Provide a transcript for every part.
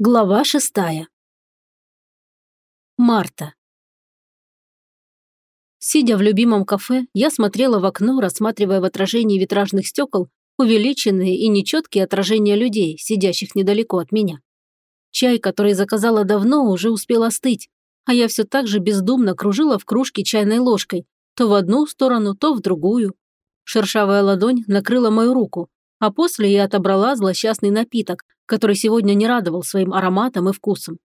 Глава шестая. Марта. Сидя в любимом кафе, я смотрела в окно, рассматривая в отражении витражных стекол увеличенные и нечеткие отражения людей, сидящих недалеко от меня. Чай, который заказала давно, уже успел остыть, а я все так же бездумно кружила в кружке чайной ложкой, то в одну сторону, то в другую. Шершавая ладонь накрыла мою руку, а после я отобрала злосчастный напиток, который сегодня не радовал своим ароматом и вкусом.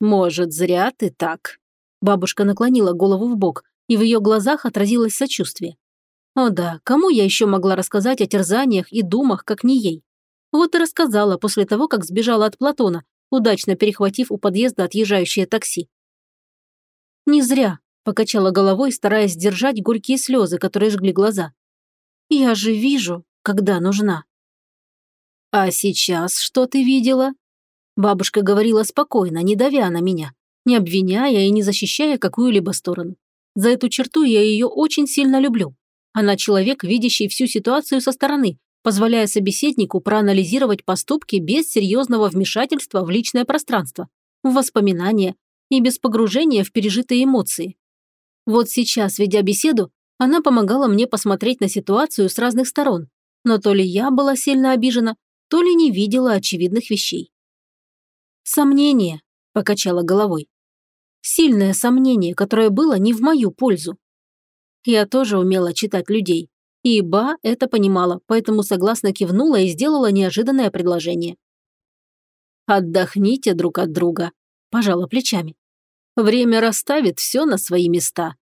«Может, зря ты так?» Бабушка наклонила голову в бок, и в ее глазах отразилось сочувствие. О да, кому я еще могла рассказать о терзаниях и думах, как не ей? Вот и рассказала после того, как сбежала от Платона, удачно перехватив у подъезда отъезжающее такси. «Не зря», – покачала головой, стараясь сдержать горькие слезы, которые жгли глаза. «Я же вижу, когда нужна». «А сейчас что ты видела?» Бабушка говорила спокойно, не давя на меня, не обвиняя и не защищая какую-либо сторону. За эту черту я ее очень сильно люблю. Она человек, видящий всю ситуацию со стороны, позволяя собеседнику проанализировать поступки без серьезного вмешательства в личное пространство, в воспоминания и без погружения в пережитые эмоции. Вот сейчас, ведя беседу, она помогала мне посмотреть на ситуацию с разных сторон, но то ли я была сильно обижена, то ли не видела очевидных вещей. «Сомнение», – покачала головой. «Сильное сомнение, которое было не в мою пользу». Я тоже умела читать людей. И Ба это понимала, поэтому согласно кивнула и сделала неожиданное предложение. «Отдохните друг от друга», – пожала плечами. «Время расставит все на свои места».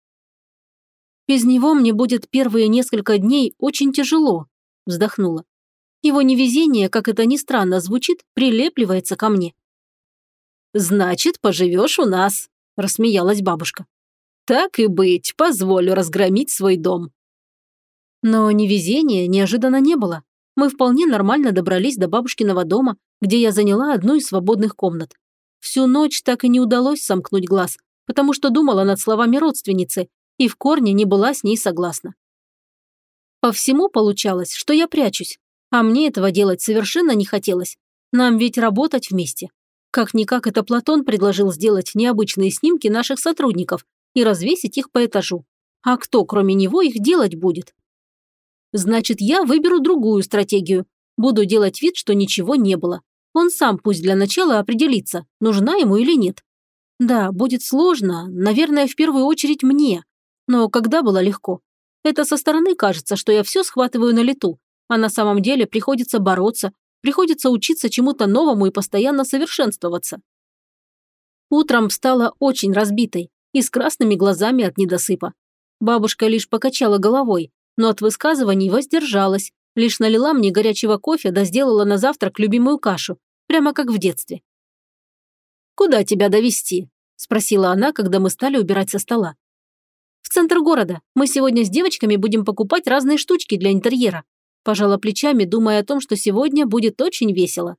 «Без него мне будет первые несколько дней очень тяжело», – вздохнула. Его невезение, как это ни странно звучит, прилепливается ко мне. «Значит, поживешь у нас», – рассмеялась бабушка. «Так и быть, позволю разгромить свой дом». Но невезения неожиданно не было. Мы вполне нормально добрались до бабушкиного дома, где я заняла одну из свободных комнат. Всю ночь так и не удалось сомкнуть глаз, потому что думала над словами родственницы и в корне не была с ней согласна. По всему получалось, что я прячусь, а мне этого делать совершенно не хотелось. Нам ведь работать вместе. Как-никак это Платон предложил сделать необычные снимки наших сотрудников и развесить их по этажу. А кто, кроме него, их делать будет? Значит, я выберу другую стратегию. Буду делать вид, что ничего не было. Он сам пусть для начала определится, нужна ему или нет. Да, будет сложно, наверное, в первую очередь мне. Но когда было легко? Это со стороны кажется, что я все схватываю на лету, а на самом деле приходится бороться, приходится учиться чему-то новому и постоянно совершенствоваться. Утром встала очень разбитой и с красными глазами от недосыпа. Бабушка лишь покачала головой, но от высказываний воздержалась, лишь налила мне горячего кофе да сделала на завтрак любимую кашу, прямо как в детстве. «Куда тебя довести? спросила она, когда мы стали убирать со стола. «В центр города. Мы сегодня с девочками будем покупать разные штучки для интерьера. Пожала плечами, думая о том, что сегодня будет очень весело.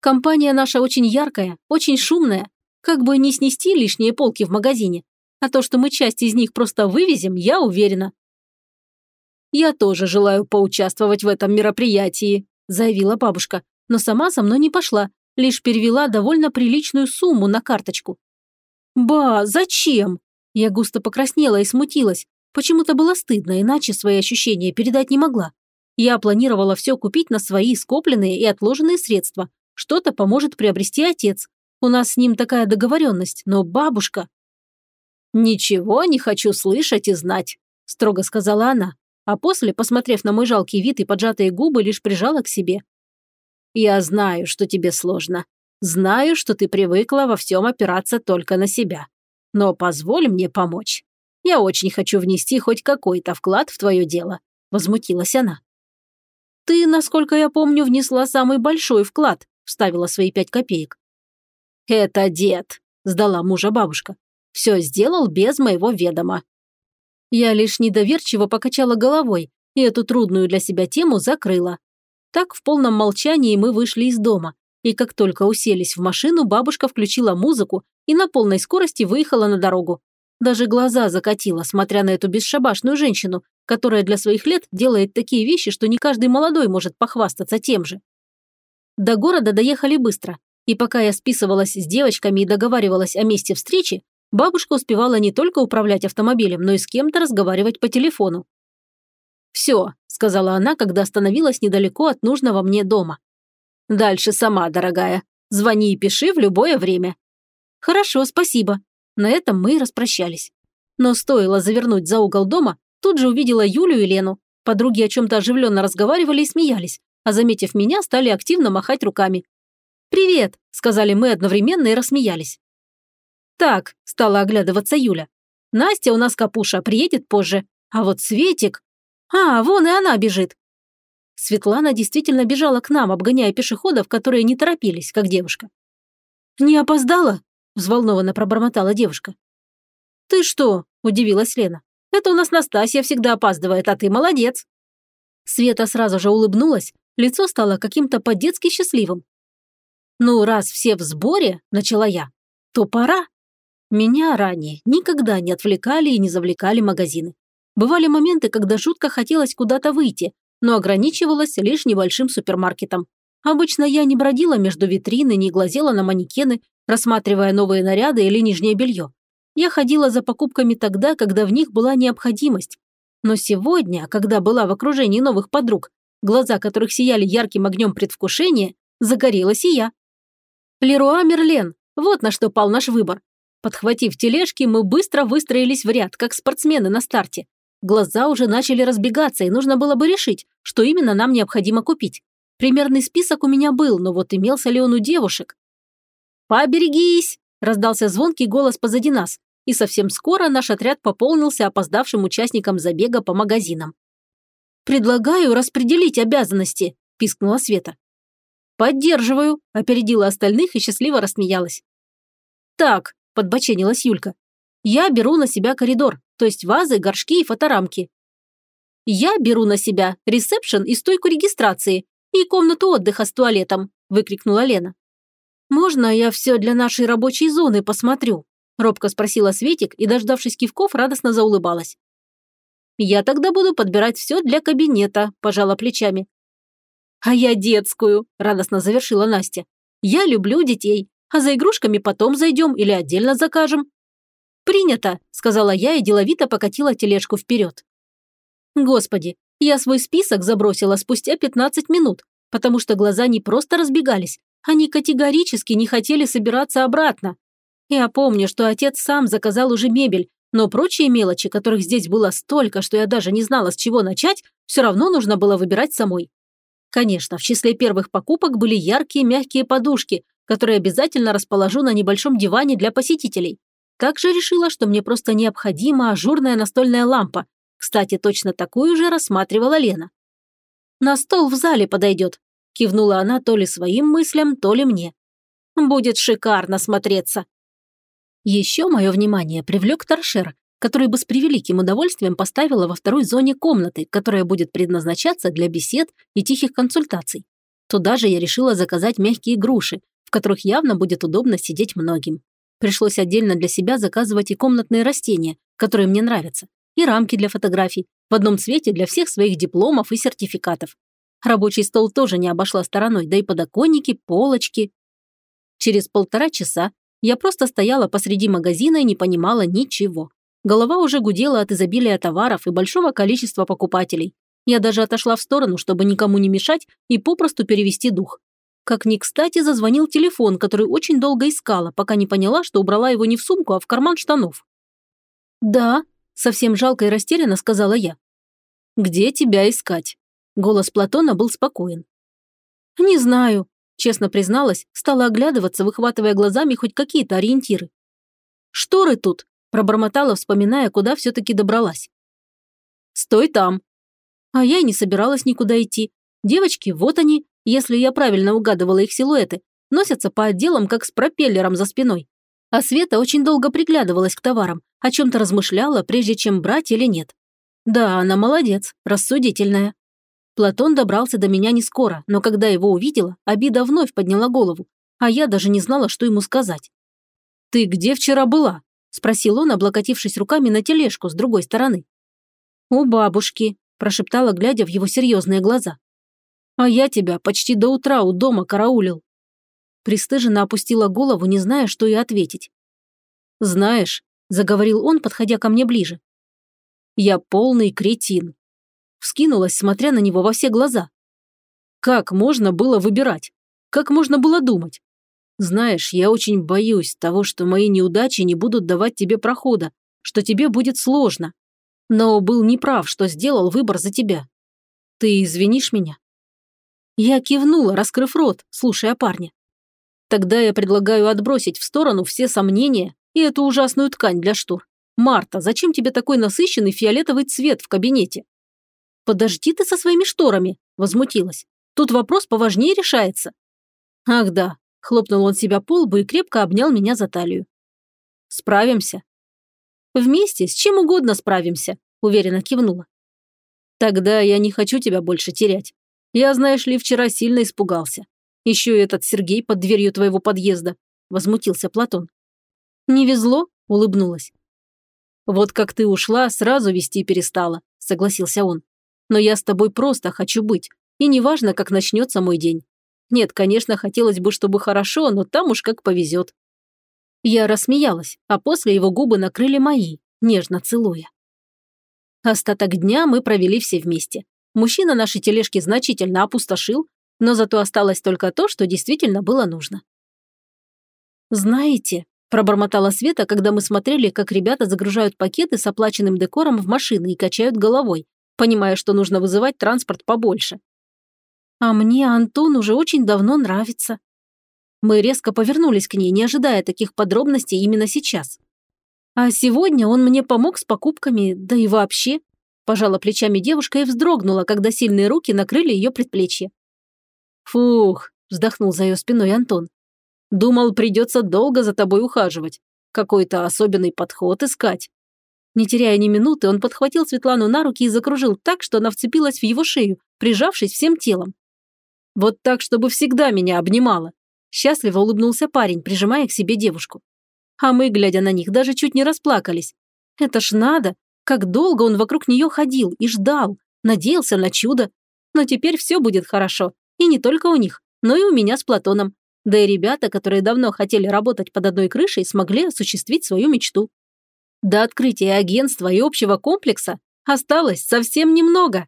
Компания наша очень яркая, очень шумная. Как бы не снести лишние полки в магазине. А то, что мы часть из них просто вывезем, я уверена. «Я тоже желаю поучаствовать в этом мероприятии», заявила бабушка, но сама со мной не пошла, лишь перевела довольно приличную сумму на карточку. «Ба, зачем?» Я густо покраснела и смутилась. Почему-то было стыдно, иначе свои ощущения передать не могла. Я планировала все купить на свои скопленные и отложенные средства. Что-то поможет приобрести отец. У нас с ним такая договоренность, но бабушка... «Ничего не хочу слышать и знать», – строго сказала она, а после, посмотрев на мой жалкий вид и поджатые губы, лишь прижала к себе. «Я знаю, что тебе сложно. Знаю, что ты привыкла во всем опираться только на себя. Но позволь мне помочь. Я очень хочу внести хоть какой-то вклад в твое дело», – возмутилась она. «Ты, насколько я помню, внесла самый большой вклад», – вставила свои пять копеек. «Это дед», – сдала мужа бабушка. «Все сделал без моего ведома». Я лишь недоверчиво покачала головой и эту трудную для себя тему закрыла. Так в полном молчании мы вышли из дома, и как только уселись в машину, бабушка включила музыку и на полной скорости выехала на дорогу. Даже глаза закатила, смотря на эту бесшабашную женщину, которая для своих лет делает такие вещи, что не каждый молодой может похвастаться тем же. До города доехали быстро. И пока я списывалась с девочками и договаривалась о месте встречи, бабушка успевала не только управлять автомобилем, но и с кем-то разговаривать по телефону. «Все», – сказала она, когда остановилась недалеко от нужного мне дома. «Дальше сама, дорогая. Звони и пиши в любое время». «Хорошо, спасибо». На этом мы распрощались. Но стоило завернуть за угол дома, тут же увидела Юлю и Лену. Подруги о чем-то оживленно разговаривали и смеялись, а заметив меня, стали активно махать руками. «Привет», – сказали мы одновременно и рассмеялись. «Так», – стала оглядываться Юля. «Настя у нас капуша, приедет позже. А вот Светик...» «А, вон и она бежит». Светлана действительно бежала к нам, обгоняя пешеходов, которые не торопились, как девушка. «Не опоздала?» – взволнованно пробормотала девушка. «Ты что?» – удивилась Лена. «Это у нас Настасья всегда опаздывает, а ты молодец». Света сразу же улыбнулась, лицо стало каким-то по-детски счастливым. «Ну, раз все в сборе», – начала я, – «то пора». Меня ранее никогда не отвлекали и не завлекали магазины. Бывали моменты, когда жутко хотелось куда-то выйти, но ограничивалась лишь небольшим супермаркетом. Обычно я не бродила между витрины, не глазела на манекены, рассматривая новые наряды или нижнее белье. Я ходила за покупками тогда, когда в них была необходимость. Но сегодня, когда была в окружении новых подруг, глаза которых сияли ярким огнем предвкушения, загорелась и я. Леруа Мерлен, вот на что пал наш выбор. Подхватив тележки, мы быстро выстроились в ряд, как спортсмены на старте. Глаза уже начали разбегаться, и нужно было бы решить, что именно нам необходимо купить. Примерный список у меня был, но вот имелся ли он у девушек? «Поберегись!» – раздался звонкий голос позади нас, и совсем скоро наш отряд пополнился опоздавшим участникам забега по магазинам. «Предлагаю распределить обязанности», – пискнула Света. «Поддерживаю», – опередила остальных и счастливо рассмеялась. «Так», – подбоченилась Юлька, – «я беру на себя коридор, то есть вазы, горшки и фоторамки. Я беру на себя ресепшн и стойку регистрации и комнату отдыха с туалетом, выкрикнула Лена. Можно я все для нашей рабочей зоны посмотрю? Робко спросила Светик и, дождавшись кивков, радостно заулыбалась. «Я тогда буду подбирать все для кабинета», – пожала плечами. «А я детскую», – радостно завершила Настя. «Я люблю детей, а за игрушками потом зайдем или отдельно закажем. «Принято», – сказала я и деловито покатила тележку вперед. Господи, я свой список забросила спустя 15 минут, потому что глаза не просто разбегались, они категорически не хотели собираться обратно. Я помню, что отец сам заказал уже мебель, но прочие мелочи, которых здесь было столько, что я даже не знала, с чего начать, все равно нужно было выбирать самой. Конечно, в числе первых покупок были яркие мягкие подушки, которые обязательно расположу на небольшом диване для посетителей. Также решила, что мне просто необходима ажурная настольная лампа. Кстати, точно такую же рассматривала Лена. «На стол в зале подойдет», – кивнула она то ли своим мыслям, то ли мне. «Будет шикарно смотреться». Еще мое внимание привлек торшер, который бы с превеликим удовольствием поставила во второй зоне комнаты, которая будет предназначаться для бесед и тихих консультаций. Туда же я решила заказать мягкие груши, в которых явно будет удобно сидеть многим. Пришлось отдельно для себя заказывать и комнатные растения, которые мне нравятся, и рамки для фотографий, в одном цвете для всех своих дипломов и сертификатов. Рабочий стол тоже не обошла стороной, да и подоконники, полочки. Через полтора часа я просто стояла посреди магазина и не понимала ничего. Голова уже гудела от изобилия товаров и большого количества покупателей. Я даже отошла в сторону, чтобы никому не мешать и попросту перевести дух. Как ни кстати зазвонил телефон, который очень долго искала, пока не поняла, что убрала его не в сумку, а в карман штанов. «Да», – совсем жалко и растерянно сказала я. «Где тебя искать?» Голос Платона был спокоен. «Не знаю», – честно призналась, стала оглядываться, выхватывая глазами хоть какие-то ориентиры. «Шторы тут», – пробормотала, вспоминая, куда все-таки добралась. «Стой там». А я и не собиралась никуда идти. Девочки, вот они, если я правильно угадывала их силуэты, носятся по отделам, как с пропеллером за спиной. А Света очень долго приглядывалась к товарам, о чем-то размышляла, прежде чем брать или нет. Да, она молодец, рассудительная. Платон добрался до меня не скоро, но когда его увидела, обида вновь подняла голову, а я даже не знала, что ему сказать. «Ты где вчера была?» – спросил он, облокотившись руками на тележку с другой стороны. «У бабушки», – прошептала, глядя в его серьезные глаза. А я тебя почти до утра у дома караулил. Пристыженно опустила голову, не зная, что и ответить. «Знаешь», – заговорил он, подходя ко мне ближе. «Я полный кретин». Вскинулась, смотря на него во все глаза. Как можно было выбирать? Как можно было думать? Знаешь, я очень боюсь того, что мои неудачи не будут давать тебе прохода, что тебе будет сложно. Но был неправ, что сделал выбор за тебя. Ты извинишь меня?» Я кивнула, раскрыв рот, слушая парня. «Тогда я предлагаю отбросить в сторону все сомнения и эту ужасную ткань для штор. Марта, зачем тебе такой насыщенный фиолетовый цвет в кабинете?» «Подожди ты со своими шторами», – возмутилась. «Тут вопрос поважнее решается». «Ах да», – хлопнул он себя по лбу и крепко обнял меня за талию. «Справимся?» «Вместе с чем угодно справимся», – уверенно кивнула. Тогда я не хочу тебя больше терять. Я, знаешь ли, вчера сильно испугался. Еще и этот Сергей под дверью твоего подъезда. Возмутился Платон. Не везло, улыбнулась. Вот как ты ушла, сразу вести перестала, согласился он. Но я с тобой просто хочу быть. И неважно, как начнется мой день. Нет, конечно, хотелось бы, чтобы хорошо, но там уж как повезет. Я рассмеялась, а после его губы накрыли мои, нежно целуя. Остаток дня мы провели все вместе. Мужчина наши тележки значительно опустошил, но зато осталось только то, что действительно было нужно. «Знаете», – пробормотала Света, когда мы смотрели, как ребята загружают пакеты с оплаченным декором в машины и качают головой, понимая, что нужно вызывать транспорт побольше. «А мне Антон уже очень давно нравится». Мы резко повернулись к ней, не ожидая таких подробностей именно сейчас. А сегодня он мне помог с покупками, да и вообще. Пожала плечами девушка и вздрогнула, когда сильные руки накрыли ее предплечье. Фух, вздохнул за ее спиной Антон. Думал, придется долго за тобой ухаживать. Какой-то особенный подход искать. Не теряя ни минуты, он подхватил Светлану на руки и закружил так, что она вцепилась в его шею, прижавшись всем телом. «Вот так, чтобы всегда меня обнимала!» Счастливо улыбнулся парень, прижимая к себе девушку. А мы, глядя на них, даже чуть не расплакались. Это ж надо, как долго он вокруг нее ходил и ждал, надеялся на чудо. Но теперь все будет хорошо. И не только у них, но и у меня с Платоном. Да и ребята, которые давно хотели работать под одной крышей, смогли осуществить свою мечту. До открытия агентства и общего комплекса осталось совсем немного.